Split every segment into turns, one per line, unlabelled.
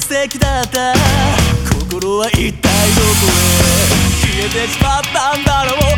素敵だった。心は一体どこへ？消えてしまったんだろう。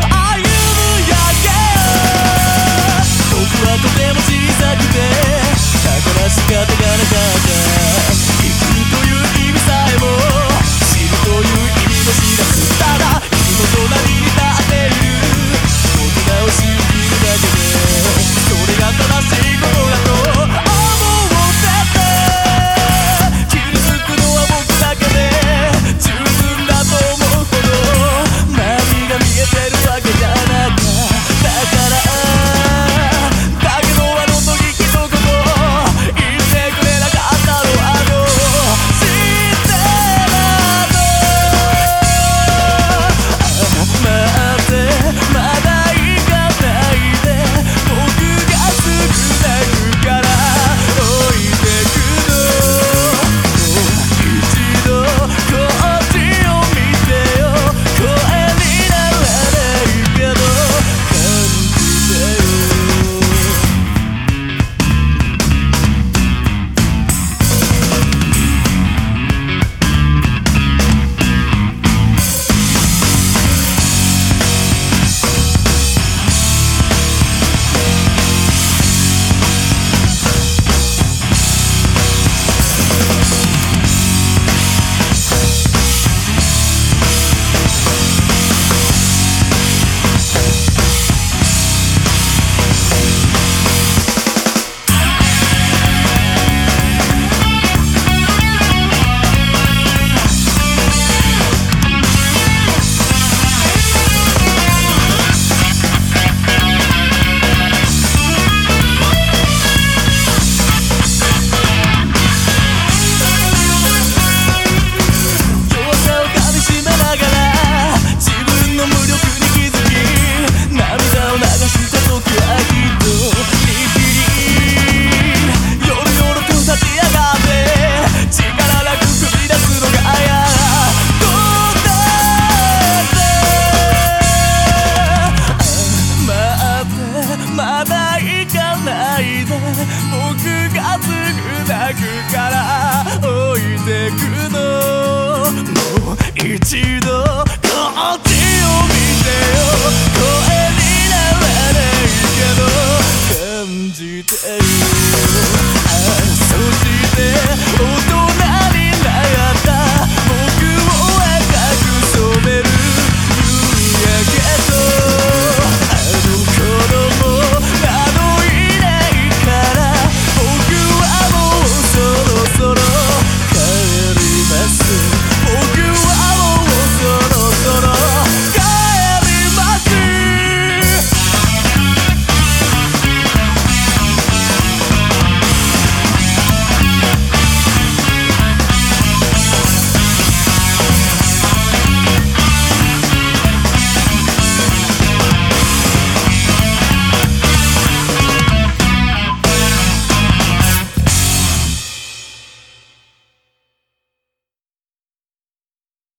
くから置いてくの。もう一度こっちを見てよ。声にならないけど。感じてる。あそして